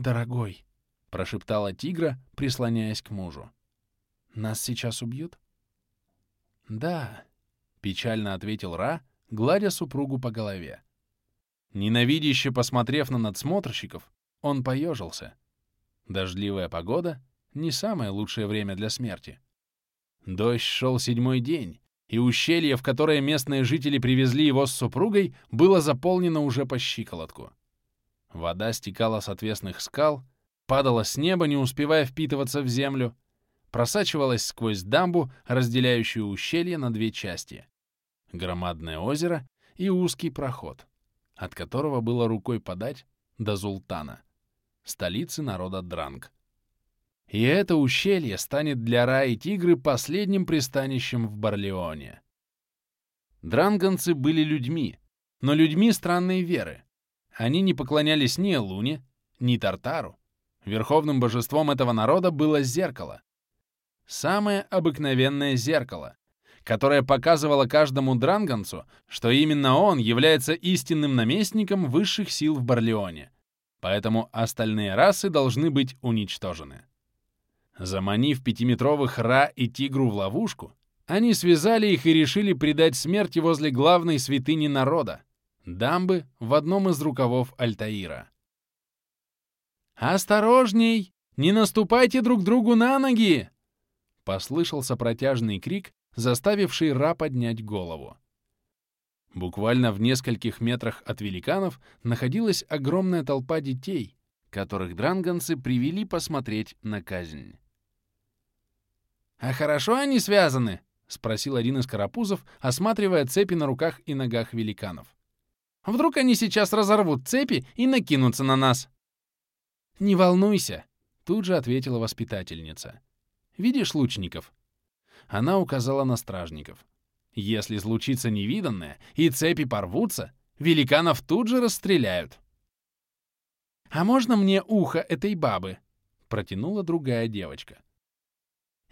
«Дорогой», — прошептала тигра, прислоняясь к мужу. «Нас сейчас убьют?» «Да», — печально ответил Ра, гладя супругу по голове. Ненавидяще посмотрев на надсмотрщиков, он поежился. Дождливая погода — не самое лучшее время для смерти. Дождь шел седьмой день, и ущелье, в которое местные жители привезли его с супругой, было заполнено уже по щиколотку. Вода стекала с отвесных скал, падала с неба, не успевая впитываться в землю, просачивалась сквозь дамбу, разделяющую ущелье на две части — громадное озеро и узкий проход, от которого было рукой подать до Зултана, столицы народа Дранг. И это ущелье станет для Раи Тигры последним пристанищем в Барлеоне. Дранганцы были людьми, но людьми странной веры. Они не поклонялись ни Луне, ни Тартару. Верховным божеством этого народа было зеркало. Самое обыкновенное зеркало, которое показывало каждому дранганцу, что именно он является истинным наместником высших сил в Барлеоне. Поэтому остальные расы должны быть уничтожены. Заманив пятиметровых Ра и Тигру в ловушку, они связали их и решили предать смерти возле главной святыни народа — дамбы в одном из рукавов Альтаира. «Осторожней! Не наступайте друг другу на ноги!» Послышался протяжный крик, заставивший Ра поднять голову. Буквально в нескольких метрах от великанов находилась огромная толпа детей, которых дранганцы привели посмотреть на казнь. «А хорошо они связаны?» — спросил один из карапузов, осматривая цепи на руках и ногах великанов. «Вдруг они сейчас разорвут цепи и накинутся на нас?» «Не волнуйся», — тут же ответила воспитательница. «Видишь лучников?» Она указала на стражников. «Если случится невиданное и цепи порвутся, великанов тут же расстреляют». «А можно мне ухо этой бабы?» — протянула другая девочка.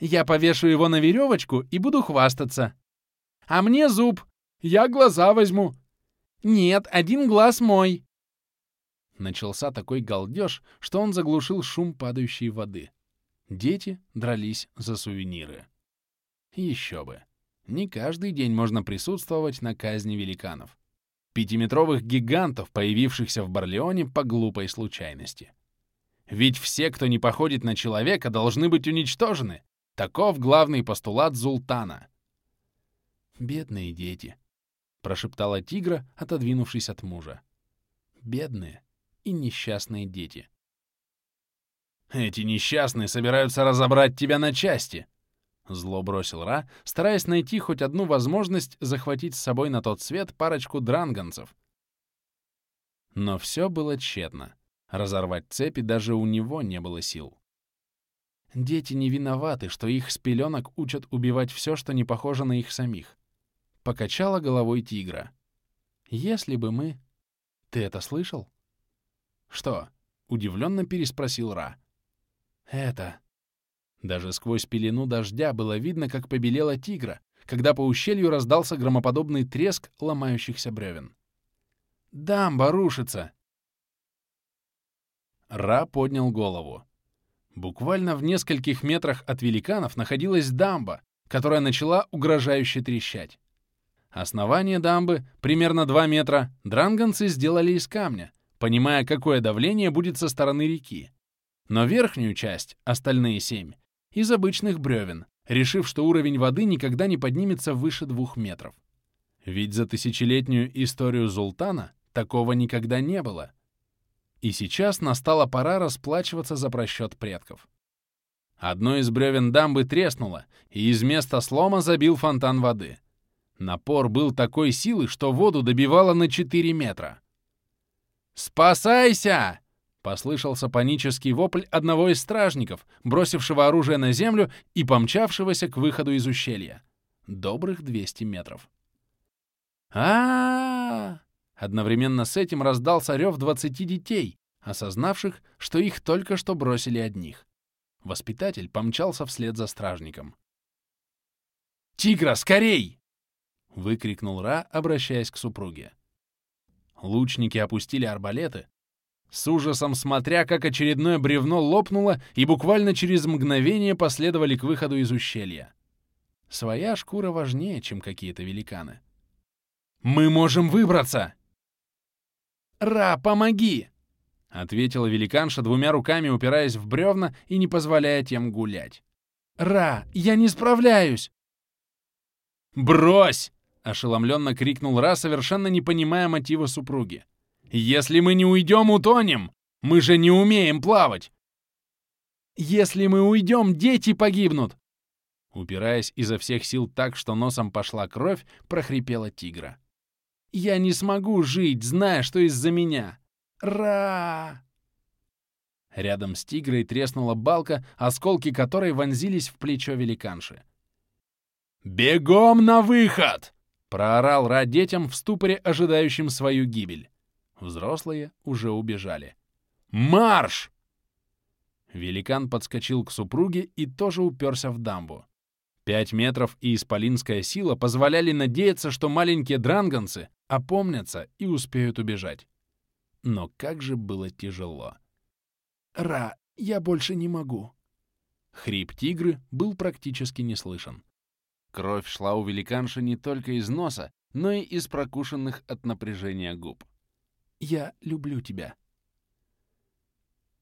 Я повешу его на веревочку и буду хвастаться. А мне зуб. Я глаза возьму. Нет, один глаз мой. Начался такой галдеж, что он заглушил шум падающей воды. Дети дрались за сувениры. Еще бы. Не каждый день можно присутствовать на казни великанов. Пятиметровых гигантов, появившихся в Барлеоне по глупой случайности. Ведь все, кто не походит на человека, должны быть уничтожены. Таков главный постулат Зултана. «Бедные дети», — прошептала тигра, отодвинувшись от мужа. «Бедные и несчастные дети». «Эти несчастные собираются разобрать тебя на части», — зло бросил Ра, стараясь найти хоть одну возможность захватить с собой на тот свет парочку дранганцев. Но все было тщетно. Разорвать цепи даже у него не было сил. Дети не виноваты, что их с пеленок учат убивать все, что не похоже на их самих. Покачала головой тигра. Если бы мы... Ты это слышал? Что? Удивленно переспросил Ра. Это... Даже сквозь пелену дождя было видно, как побелела тигра, когда по ущелью раздался громоподобный треск ломающихся бревен. «Дамба рушится!» Ра поднял голову. Буквально в нескольких метрах от великанов находилась дамба, которая начала угрожающе трещать. Основание дамбы, примерно 2 метра, дранганцы сделали из камня, понимая, какое давление будет со стороны реки. Но верхнюю часть, остальные семь, из обычных бревен, решив, что уровень воды никогда не поднимется выше двух метров. Ведь за тысячелетнюю историю Зултана такого никогда не было — и сейчас настала пора расплачиваться за просчет предков. Одно из бревен дамбы треснуло, и из места слома забил фонтан воды. Напор был такой силы, что воду добивало на 4 метра. «Спасайся!» — послышался панический вопль одного из стражников, бросившего оружие на землю и помчавшегося к выходу из ущелья. Добрых 200 метров. а, Одновременно с этим раздался рев двадцати детей, осознавших, что их только что бросили одних. Воспитатель помчался вслед за стражником. «Тигра, скорей!» — выкрикнул Ра, обращаясь к супруге. Лучники опустили арбалеты, с ужасом смотря, как очередное бревно лопнуло и буквально через мгновение последовали к выходу из ущелья. Своя шкура важнее, чем какие-то великаны. «Мы можем выбраться!» «Ра, помоги!» — ответила великанша двумя руками, упираясь в бревна и не позволяя тем гулять. «Ра, я не справляюсь!» «Брось!» — ошеломленно крикнул Ра, совершенно не понимая мотива супруги. «Если мы не уйдем, утонем! Мы же не умеем плавать!» «Если мы уйдем, дети погибнут!» Упираясь изо всех сил так, что носом пошла кровь, прохрипела тигра. «Я не смогу жить, зная, что из-за меня! Ра!» Рядом с тигрой треснула балка, осколки которой вонзились в плечо великанши. «Бегом на выход!» — проорал Ра детям в ступоре, ожидающим свою гибель. Взрослые уже убежали. «Марш!» Великан подскочил к супруге и тоже уперся в дамбу. Пять метров и исполинская сила позволяли надеяться, что маленькие дранганцы опомнятся и успеют убежать. Но как же было тяжело. «Ра, я больше не могу». Хрип тигры был практически не слышен. Кровь шла у великанши не только из носа, но и из прокушенных от напряжения губ. «Я люблю тебя».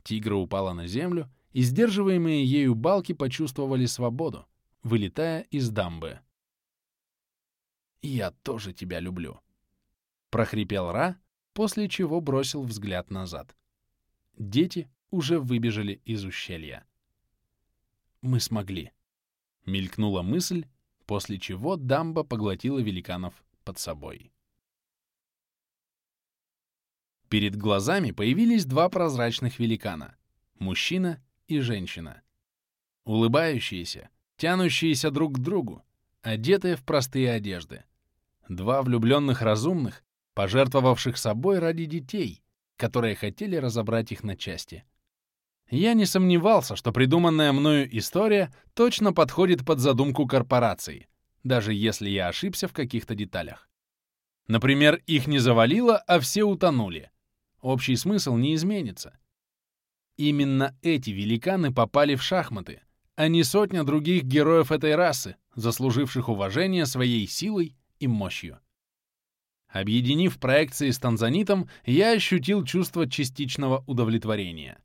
Тигра упала на землю, и сдерживаемые ею балки почувствовали свободу, вылетая из дамбы. «Я тоже тебя люблю», — прохрипел Ра, после чего бросил взгляд назад. Дети уже выбежали из ущелья. «Мы смогли», — мелькнула мысль, после чего дамба поглотила великанов под собой. Перед глазами появились два прозрачных великана — мужчина и женщина. Улыбающиеся, тянущиеся друг к другу, одетые в простые одежды. Два влюбленных разумных, пожертвовавших собой ради детей, которые хотели разобрать их на части. Я не сомневался, что придуманная мною история точно подходит под задумку корпорации, даже если я ошибся в каких-то деталях. Например, их не завалило, а все утонули. Общий смысл не изменится. Именно эти великаны попали в шахматы, а не сотня других героев этой расы, заслуживших уважение своей силой и мощью. Объединив проекции с танзанитом, я ощутил чувство частичного удовлетворения.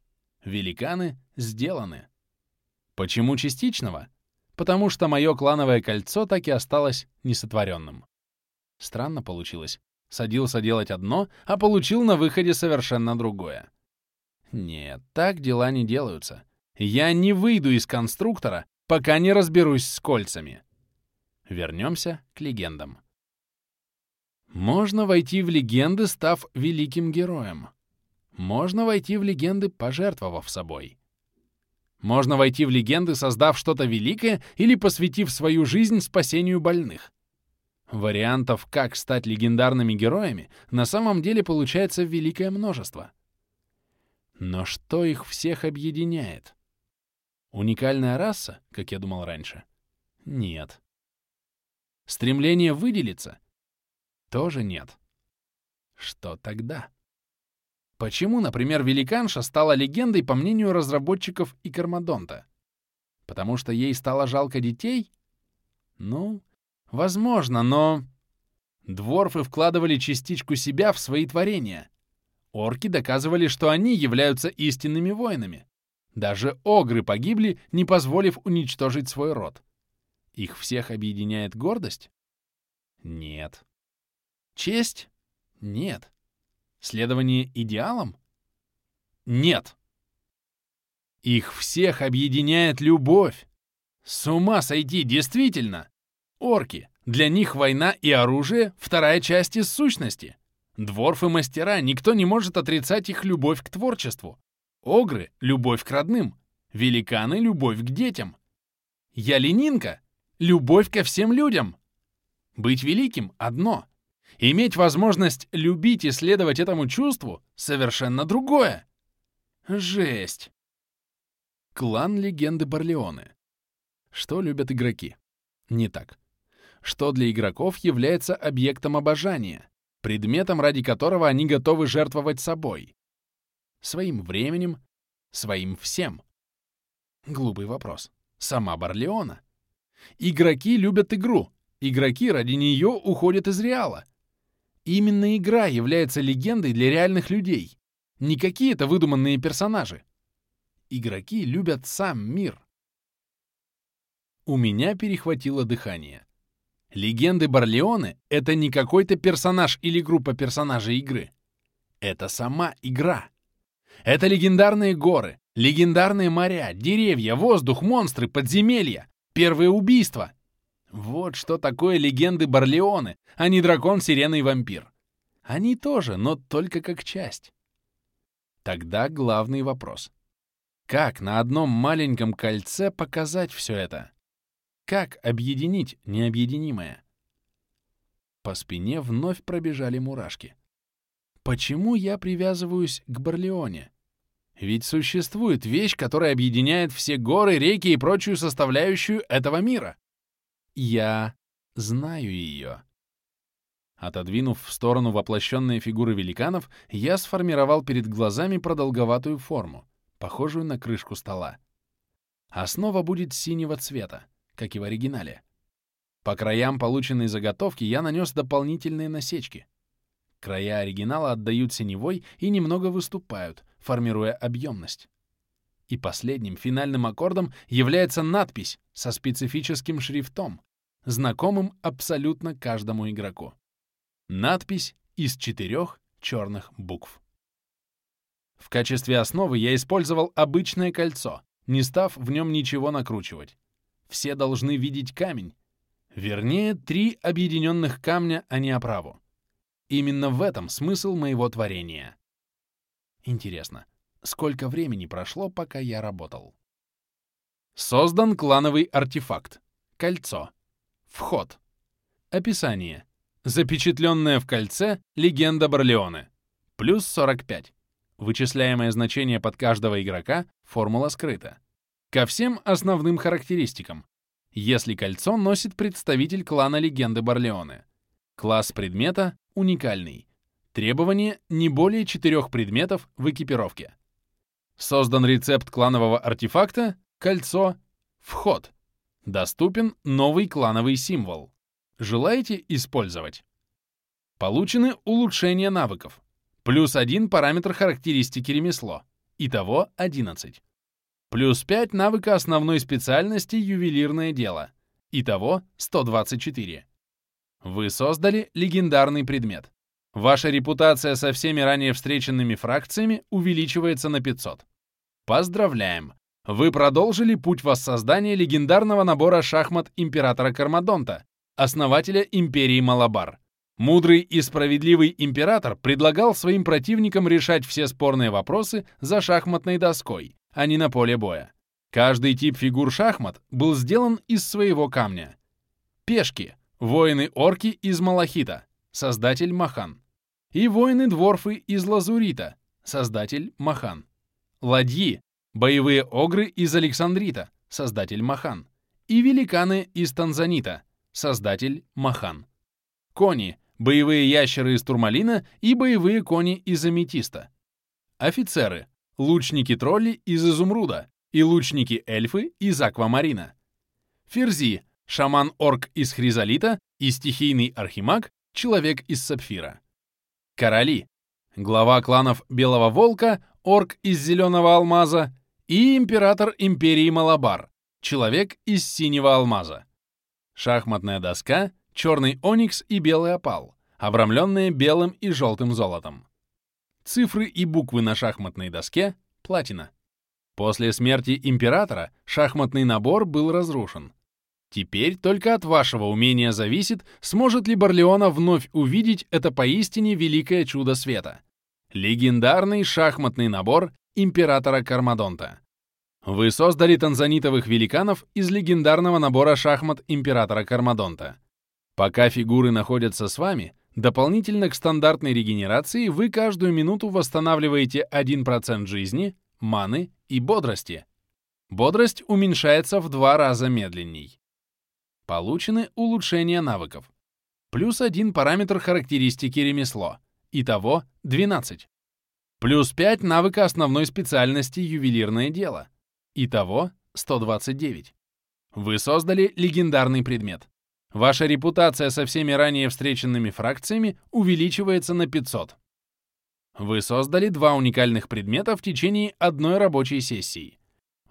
Великаны сделаны. Почему частичного? Потому что мое клановое кольцо так и осталось несотворенным. Странно получилось. Садился делать одно, а получил на выходе совершенно другое. Нет, так дела не делаются. Я не выйду из конструктора, пока не разберусь с кольцами. Вернемся к легендам. Можно войти в легенды, став великим героем. Можно войти в легенды, пожертвовав собой. Можно войти в легенды, создав что-то великое или посвятив свою жизнь спасению больных. Вариантов, как стать легендарными героями, на самом деле получается великое множество. Но что их всех объединяет? Уникальная раса, как я думал раньше? Нет. Стремление выделиться? Тоже нет. Что тогда? Почему, например, великанша стала легендой по мнению разработчиков и Кармадонта? Потому что ей стало жалко детей? Ну, возможно, но... Дворфы вкладывали частичку себя в свои творения. Орки доказывали, что они являются истинными воинами. Даже огры погибли, не позволив уничтожить свой род. Их всех объединяет гордость? Нет. Честь? Нет. Следование идеалам? Нет. Их всех объединяет любовь. С ума сойти, действительно. Орки. Для них война и оружие — вторая часть из сущности. Дворфы мастера, никто не может отрицать их любовь к творчеству. Огры — любовь к родным. Великаны — любовь к детям. Я ленинка — любовь ко всем людям. Быть великим — одно. Иметь возможность любить и следовать этому чувству — совершенно другое. Жесть. Клан легенды Барлеоны. Что любят игроки? Не так. Что для игроков является объектом обожания, предметом, ради которого они готовы жертвовать собой? своим временем, своим всем. Глупый вопрос. Сама Барлеона. Игроки любят игру. Игроки ради нее уходят из Реала. Именно игра является легендой для реальных людей. Не какие-то выдуманные персонажи. Игроки любят сам мир. У меня перехватило дыхание. Легенды Барлеоны — это не какой-то персонаж или группа персонажей игры. Это сама игра. Это легендарные горы, легендарные моря, деревья, воздух, монстры, подземелья, первые убийства. Вот что такое легенды Барлеоны, а не дракон, сирена и вампир. Они тоже, но только как часть. Тогда главный вопрос. Как на одном маленьком кольце показать все это? Как объединить необъединимое? По спине вновь пробежали мурашки. Почему я привязываюсь к Барлеоне? Ведь существует вещь, которая объединяет все горы, реки и прочую составляющую этого мира. Я знаю ее. Отодвинув в сторону воплощенные фигуры великанов, я сформировал перед глазами продолговатую форму, похожую на крышку стола. Основа будет синего цвета как и в оригинале. По краям полученной заготовки я нанес дополнительные насечки. Края оригинала отдают синевой и немного выступают, формируя объемность. И последним финальным аккордом является надпись со специфическим шрифтом, знакомым абсолютно каждому игроку. Надпись из четырех черных букв. В качестве основы я использовал обычное кольцо, не став в нем ничего накручивать все должны видеть камень. Вернее, три объединенных камня, а не оправу. Именно в этом смысл моего творения. Интересно, сколько времени прошло, пока я работал? Создан клановый артефакт. Кольцо. Вход. Описание. Запечатленная в кольце легенда Барлеоне. Плюс 45. Вычисляемое значение под каждого игрока, формула скрыта. Ко всем основным характеристикам. Если кольцо носит представитель клана легенды Барлеоне. Класс предмета уникальный. Требование не более четырех предметов в экипировке. Создан рецепт кланового артефакта «Кольцо. Вход». Доступен новый клановый символ. Желаете использовать? Получены улучшения навыков. Плюс один параметр характеристики ремесло. Итого 11. Плюс 5 навыка основной специальности «Ювелирное дело». Итого 124. Вы создали легендарный предмет. Ваша репутация со всеми ранее встреченными фракциями увеличивается на 500. Поздравляем! Вы продолжили путь воссоздания легендарного набора шахмат Императора Кармадонта, основателя Империи Малабар. Мудрый и справедливый император предлагал своим противникам решать все спорные вопросы за шахматной доской, а не на поле боя. Каждый тип фигур шахмат был сделан из своего камня. Пешки — воины-орки из малахита, создатель Махан. И воины-дворфы из лазурита, создатель Махан. Ладьи — боевые огры из Александрита, создатель Махан. И великаны из Танзанита, создатель Махан. Кони — боевые ящеры из турмалина и боевые кони из аметиста. Офицеры лучники-тролли из изумруда и лучники-эльфы из аквамарина. Ферзи — шаман-орк из хризолита и стихийный архимаг — человек из сапфира. Короли — глава кланов Белого Волка, орк из зеленого алмаза и император империи Малабар, человек из синего алмаза. Шахматная доска, черный оникс и белый опал, обрамленные белым и желтым золотом. Цифры и буквы на шахматной доске — платина. После смерти императора шахматный набор был разрушен. Теперь только от вашего умения зависит, сможет ли Барлеона вновь увидеть это поистине великое чудо света. Легендарный шахматный набор императора Кармадонта. Вы создали танзанитовых великанов из легендарного набора шахмат императора Кармадонта. Пока фигуры находятся с вами, Дополнительно к стандартной регенерации вы каждую минуту восстанавливаете 1% жизни, маны и бодрости. Бодрость уменьшается в два раза медленней. Получены улучшения навыков. Плюс один параметр характеристики ремесло. Итого 12. Плюс 5 навыка основной специальности ювелирное дело. Итого 129. Вы создали легендарный предмет. Ваша репутация со всеми ранее встреченными фракциями увеличивается на 500. Вы создали два уникальных предмета в течение одной рабочей сессии.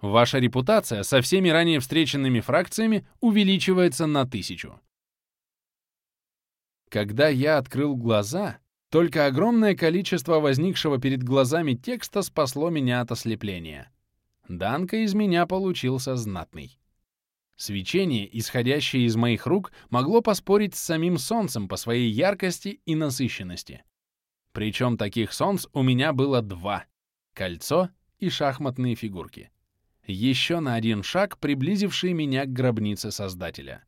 Ваша репутация со всеми ранее встреченными фракциями увеличивается на 1000. Когда я открыл глаза, только огромное количество возникшего перед глазами текста спасло меня от ослепления. Данка из меня получился знатный. Свечение, исходящее из моих рук, могло поспорить с самим солнцем по своей яркости и насыщенности. Причем таких солнц у меня было два — кольцо и шахматные фигурки. Еще на один шаг приблизившие меня к гробнице Создателя.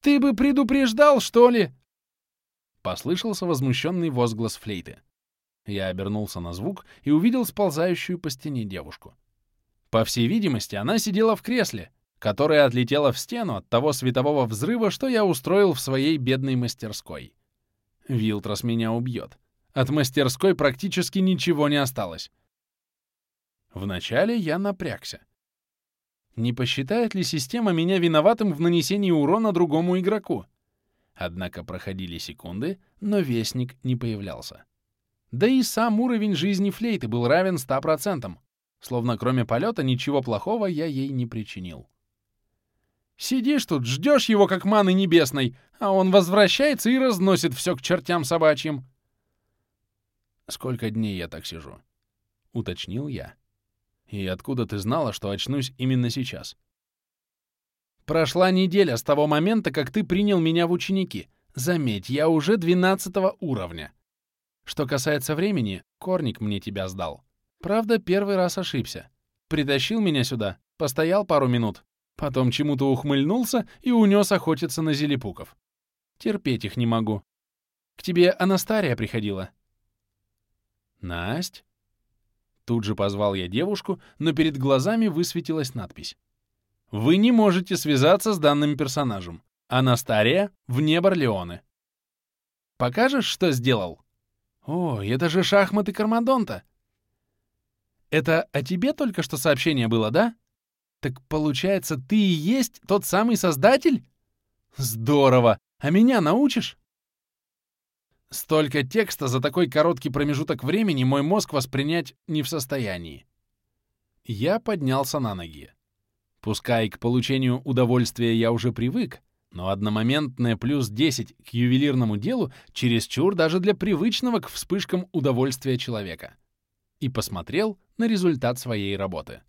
«Ты бы предупреждал, что ли?» Послышался возмущенный возглас флейты. Я обернулся на звук и увидел сползающую по стене девушку. По всей видимости, она сидела в кресле, которое отлетело в стену от того светового взрыва, что я устроил в своей бедной мастерской. Вилтрос меня убьет. От мастерской практически ничего не осталось. Вначале я напрягся. Не посчитает ли система меня виноватым в нанесении урона другому игроку? Однако проходили секунды, но вестник не появлялся. Да и сам уровень жизни флейты был равен 100%. Словно кроме полета ничего плохого я ей не причинил. Сидишь тут, ждешь его как маны небесной, а он возвращается и разносит все к чертям собачьим. «Сколько дней я так сижу?» — уточнил я. «И откуда ты знала, что очнусь именно сейчас?» «Прошла неделя с того момента, как ты принял меня в ученики. Заметь, я уже двенадцатого уровня. Что касается времени, Корник мне тебя сдал. Правда, первый раз ошибся. Притащил меня сюда, постоял пару минут, потом чему-то ухмыльнулся и унес охотиться на зелепуков. Терпеть их не могу. К тебе Анастария приходила. Насть? Тут же позвал я девушку, но перед глазами высветилась надпись. Вы не можете связаться с данным персонажем. Анастария вне Барлеоны. Покажешь, что сделал? О, это же шахматы Кармадонта. Это о тебе только что сообщение было, да? Так получается, ты и есть тот самый создатель? Здорово! А меня научишь? Столько текста за такой короткий промежуток времени мой мозг воспринять не в состоянии. Я поднялся на ноги. Пускай к получению удовольствия я уже привык, но одномоментное плюс 10 к ювелирному делу чересчур даже для привычного к вспышкам удовольствия человека и посмотрел на результат своей работы.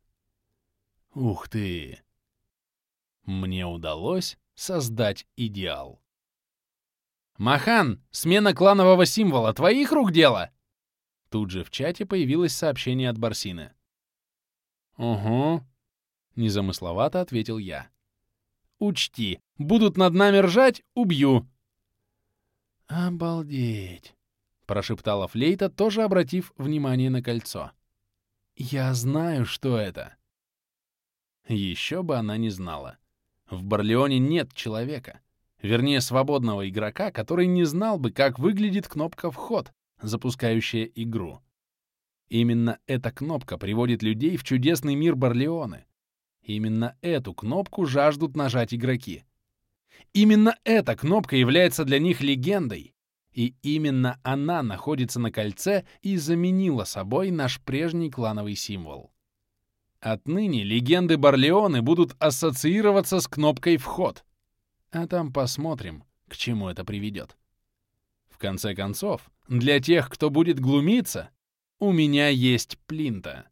Ух ты! Мне удалось создать идеал. «Махан, смена кланового символа твоих рук дело?» Тут же в чате появилось сообщение от Барсины. «Угу», — незамысловато ответил я. «Учти, будут над нами ржать — убью». «Обалдеть!» — прошептала Флейта, тоже обратив внимание на кольцо. «Я знаю, что это». Еще бы она не знала. В Барлеоне нет человека, вернее, свободного игрока, который не знал бы, как выглядит кнопка «Вход», запускающая игру. Именно эта кнопка приводит людей в чудесный мир Барлеоны. Именно эту кнопку жаждут нажать игроки. Именно эта кнопка является для них легендой, и именно она находится на кольце и заменила собой наш прежний клановый символ. Отныне легенды Барлеоны будут ассоциироваться с кнопкой «Вход». А там посмотрим, к чему это приведет. В конце концов, для тех, кто будет глумиться, у меня есть плинта.